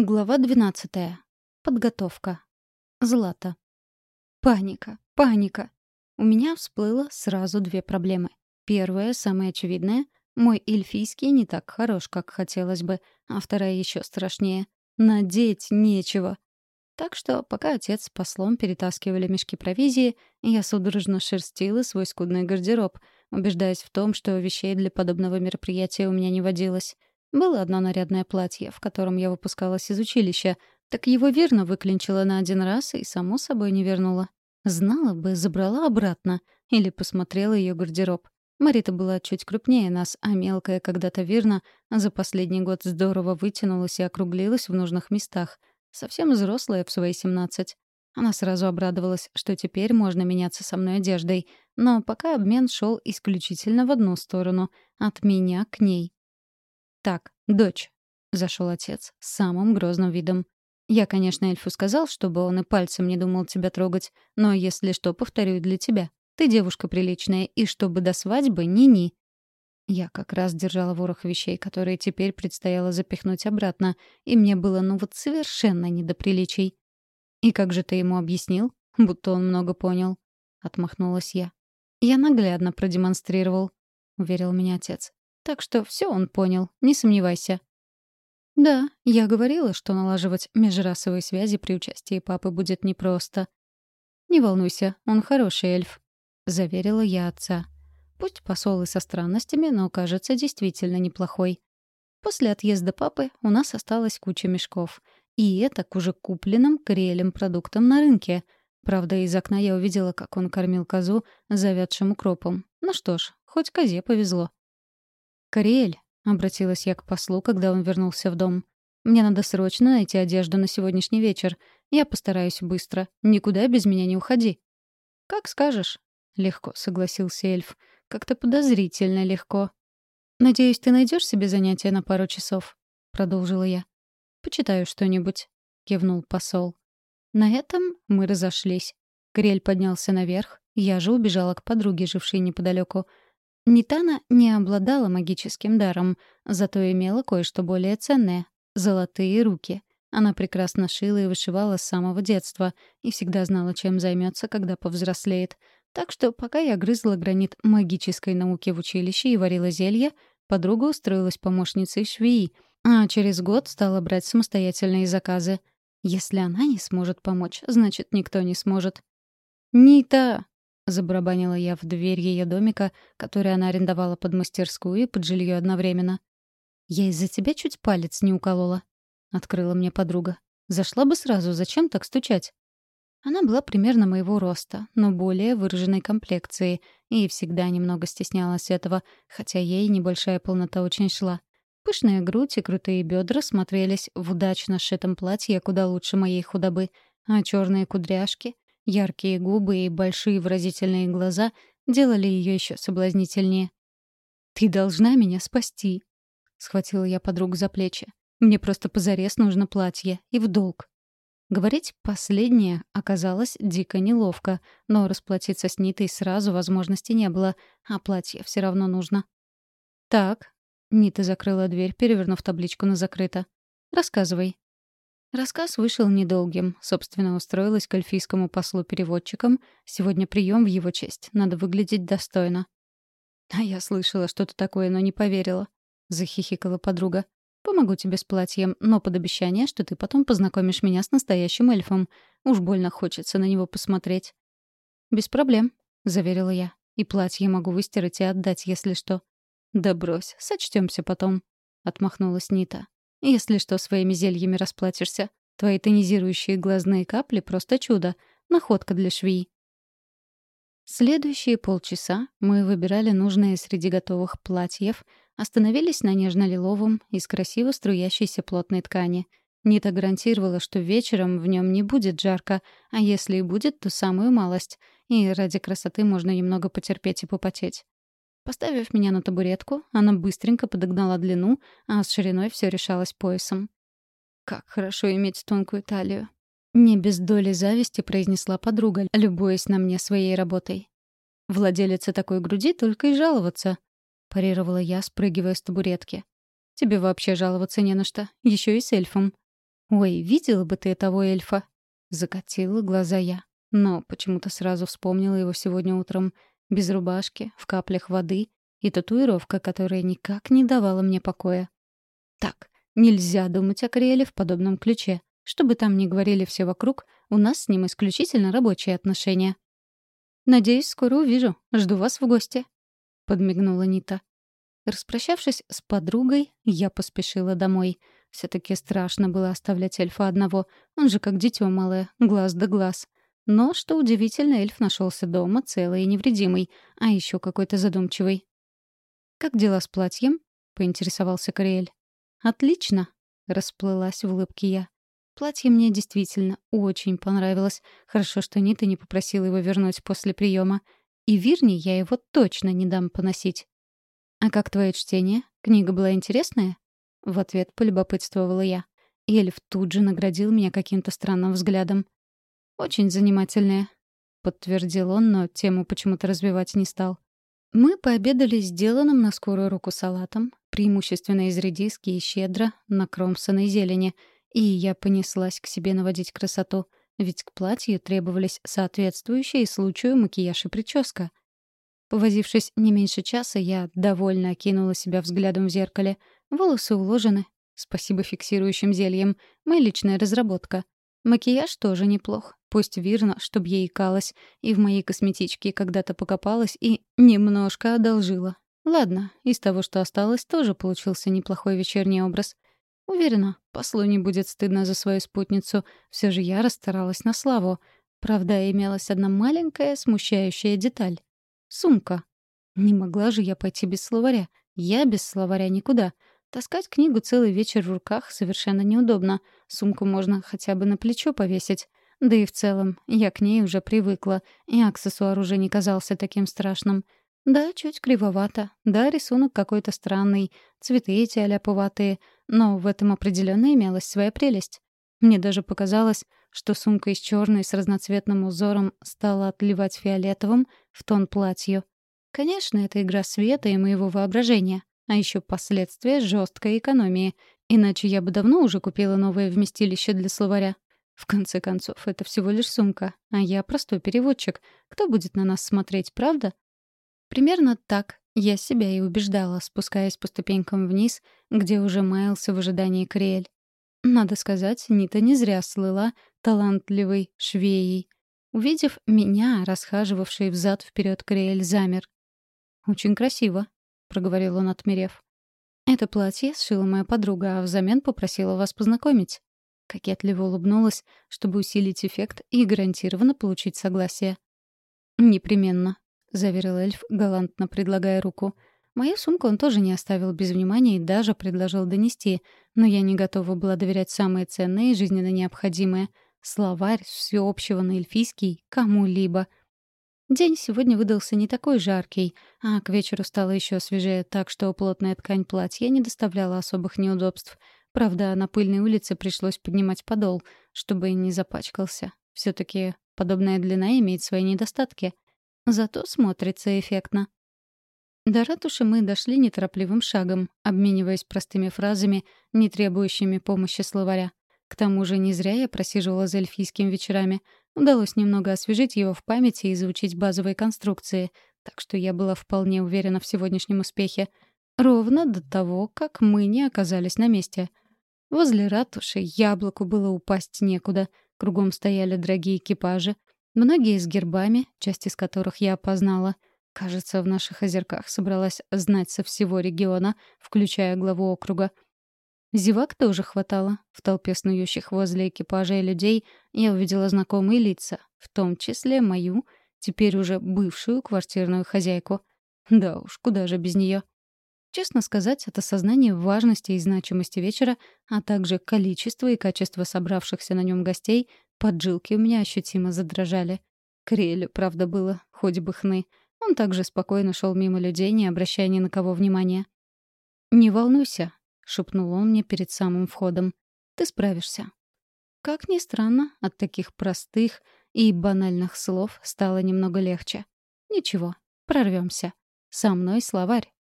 Глава 12. Подготовка. Злата. Паника, паника. У меня всплыло сразу две проблемы. Первая, самая очевидная — мой эльфийский не так хорош, как хотелось бы, а вторая еще страшнее — надеть нечего. Так что, пока отец с послом перетаскивали мешки провизии, я судорожно шерстила свой скудный гардероб, убеждаясь в том, что вещей для подобного мероприятия у меня не водилось — было одно нарядное платье, в котором я выпускалась из училища, так его верно выклинчила на один раз и, само собой, не вернула. Знала бы, забрала обратно или посмотрела ее гардероб. Марита была чуть крупнее нас, а мелкая когда-то верно за последний год здорово вытянулась и округлилась в нужных местах. Совсем взрослая в свои семнадцать. Она сразу обрадовалась, что теперь можно меняться со мной одеждой, но пока обмен шел исключительно в одну сторону — от меня к ней. «Так, дочь», — зашел отец с самым грозным видом. «Я, конечно, эльфу сказал, чтобы он и пальцем не думал тебя трогать, но если что, повторю для тебя. Ты девушка приличная, и чтобы до свадьбы ни-ни». Я как раз держала ворох вещей, которые теперь предстояло запихнуть обратно, и мне было ну вот совершенно не до приличий. «И как же ты ему объяснил? Будто он много понял». Отмахнулась я. «Я наглядно продемонстрировал», — уверил меня отец. Так что все он понял, не сомневайся. Да, я говорила, что налаживать межрасовые связи при участии папы будет непросто. Не волнуйся, он хороший эльф, заверила я отца. Пусть посол и со странностями, но, кажется, действительно неплохой. После отъезда папы у нас осталась куча мешков. И это к уже купленным крелем продуктам на рынке. Правда, из окна я увидела, как он кормил козу завядшим укропом. Ну что ж, хоть козе повезло. «Кориэль», — обратилась я к послу, когда он вернулся в дом. «Мне надо срочно найти одежду на сегодняшний вечер. Я постараюсь быстро. Никуда без меня не уходи». «Как скажешь», — легко согласился эльф. «Как-то подозрительно легко». «Надеюсь, ты найдешь себе занятие на пару часов?» — продолжила я. «Почитаю что-нибудь», — кивнул посол. На этом мы разошлись. Грель поднялся наверх, я же убежала к подруге, жившей неподалеку. Нитана не обладала магическим даром, зато имела кое-что более ценное — золотые руки. Она прекрасно шила и вышивала с самого детства и всегда знала, чем займется, когда повзрослеет. Так что, пока я грызла гранит магической науки в училище и варила зелья, подруга устроилась помощницей швеи, а через год стала брать самостоятельные заказы. Если она не сможет помочь, значит, никто не сможет. «Нита!» Забарабанила я в дверь ее домика, который она арендовала под мастерскую и под жилье одновременно. «Я из-за тебя чуть палец не уколола», — открыла мне подруга. «Зашла бы сразу, зачем так стучать?» Она была примерно моего роста, но более выраженной комплекции, и всегда немного стеснялась этого, хотя ей небольшая полнота очень шла. Пышная грудь и крутые бедра смотрелись в удачно сшитом платье куда лучше моей худобы, а черные кудряшки Яркие губы и большие выразительные глаза делали ее еще соблазнительнее. «Ты должна меня спасти», — схватила я подругу за плечи. «Мне просто позарез нужно платье, и в долг». Говорить последнее оказалось дико неловко, но расплатиться с Нитой сразу возможности не было, а платье все равно нужно. «Так», — Нита закрыла дверь, перевернув табличку на «закрыто». «Рассказывай». Рассказ вышел недолгим. Собственно, устроилась к эльфийскому послу переводчиком. Сегодня прием в его честь. Надо выглядеть достойно. «А я слышала что-то такое, но не поверила», — захихикала подруга. «Помогу тебе с платьем, но под обещание, что ты потом познакомишь меня с настоящим эльфом. Уж больно хочется на него посмотреть». «Без проблем», — заверила я. «И платье могу выстирать и отдать, если что». «Да брось, сочтёмся потом», — отмахнулась Нита. Если что, своими зельями расплатишься. Твои тонизирующие глазные капли — просто чудо. Находка для швей. Следующие полчаса мы выбирали нужные среди готовых платьев, остановились на нежно-лиловом из красиво струящейся плотной ткани. Нита гарантировала, что вечером в нем не будет жарко, а если и будет, то самую малость, и ради красоты можно немного потерпеть и попотеть. Поставив меня на табуретку, она быстренько подогнала длину, а с шириной все решалось поясом. «Как хорошо иметь тонкую талию!» Не без доли зависти произнесла подруга, любуясь на мне своей работой. «Владелице такой груди только и жаловаться», — парировала я, спрыгивая с табуретки. «Тебе вообще жаловаться не на что, еще и с эльфом». «Ой, видела бы ты того эльфа!» — закатила глаза я. Но почему-то сразу вспомнила его сегодня утром. Без рубашки, в каплях воды и татуировка, которая никак не давала мне покоя. Так, нельзя думать о Криэле в подобном ключе. Что бы там ни говорили все вокруг, у нас с ним исключительно рабочие отношения. «Надеюсь, скоро увижу. Жду вас в гости», — подмигнула Нита. Распрощавшись с подругой, я поспешила домой. все таки страшно было оставлять эльфа одного. Он же как дитё малое, глаз да глаз. Но, что удивительно, эльф нашелся дома, целый и невредимый, а еще какой-то задумчивый. «Как дела с платьем?» — поинтересовался Кориэль. «Отлично!» — расплылась в улыбке я. Платье мне действительно очень понравилось. Хорошо, что Нита не попросила его вернуть после приема. И Вирне я его точно не дам поносить. «А как твое чтение? Книга была интересная?» В ответ полюбопытствовала я. Эльф тут же наградил меня каким-то странным взглядом. «Очень занимательная», — подтвердил он, но тему почему-то развивать не стал. Мы пообедали сделанным на скорую руку салатом, преимущественно из редиски и щедро на кромсаной зелени, и я понеслась к себе наводить красоту, ведь к платью требовались соответствующие случаю макияж и прическа. Повозившись не меньше часа, я довольно окинула себя взглядом в зеркале. Волосы уложены. Спасибо фиксирующим зельям. Моя личная разработка. Макияж тоже неплох. Пусть верно, чтоб ей икалась. И в моей косметичке когда-то покопалась и немножко одолжила. Ладно, из того, что осталось, тоже получился неплохой вечерний образ. Уверена, послу не будет стыдно за свою спутницу. Все же я расстаралась на славу. Правда, имелась одна маленькая смущающая деталь. Сумка. Не могла же я пойти без словаря. Я без словаря никуда. Таскать книгу целый вечер в руках совершенно неудобно. Сумку можно хотя бы на плечо повесить. Да и в целом, я к ней уже привыкла, и аксессуар уже не казался таким страшным. Да, чуть кривовато, да, рисунок какой-то странный, цветы эти аляповатые, но в этом определенно имелась своя прелесть. Мне даже показалось, что сумка из черной с разноцветным узором стала отливать фиолетовым в тон платью. Конечно, это игра света и моего воображения, а еще последствия жесткой экономии, иначе я бы давно уже купила новое вместилище для словаря. В конце концов, это всего лишь сумка, а я простой переводчик. Кто будет на нас смотреть, правда? Примерно так я себя и убеждала, спускаясь по ступенькам вниз, где уже маялся в ожидании Криэль. Надо сказать, Нита не зря слыла талантливой швеей. Увидев меня, расхаживавший взад вперед Криэль замер. «Очень красиво», — проговорил он, отмерев. «Это платье сшила моя подруга, а взамен попросила вас познакомить». Кокетливо улыбнулась, чтобы усилить эффект и гарантированно получить согласие. «Непременно», — заверил эльф, галантно предлагая руку. Мою сумку он тоже не оставил без внимания и даже предложил донести, но я не готова была доверять самые ценные и жизненно необходимые — словарь всеобщего на эльфийский кому-либо. День сегодня выдался не такой жаркий, а к вечеру стало еще свежее, так что плотная ткань платья не доставляла особых неудобств. Правда, на пыльной улице пришлось поднимать подол, чтобы не запачкался. все таки подобная длина имеет свои недостатки. Зато смотрится эффектно. До ратуши мы дошли неторопливым шагом, обмениваясь простыми фразами, не требующими помощи словаря. К тому же не зря я просиживала за эльфийскими вечерами. Удалось немного освежить его в памяти и изучить базовые конструкции, так что я была вполне уверена в сегодняшнем успехе. Ровно до того, как мы не оказались на месте. Возле ратуши яблоку было упасть некуда. Кругом стояли дорогие экипажи. Многие с гербами, часть из которых я опознала — Кажется, в наших озерках собралась знать со всего региона, включая главу округа. Зевак тоже хватало. В толпе снующих возле экипажа и людей я увидела знакомые лица, в том числе мою, теперь уже бывшую квартирную хозяйку. Да уж, куда же без нее. Честно сказать, это сознание важности и значимости вечера, а также количество и качество собравшихся на нем гостей, поджилки у меня ощутимо задрожали. Крелю, правда, было, хоть бы хны. Он также спокойно шел мимо людей, не обращая ни на кого внимания. «Не волнуйся», — шепнул он мне перед самым входом. «Ты справишься». Как ни странно, от таких простых и банальных слов стало немного легче. «Ничего, прорвемся. Со мной словарь».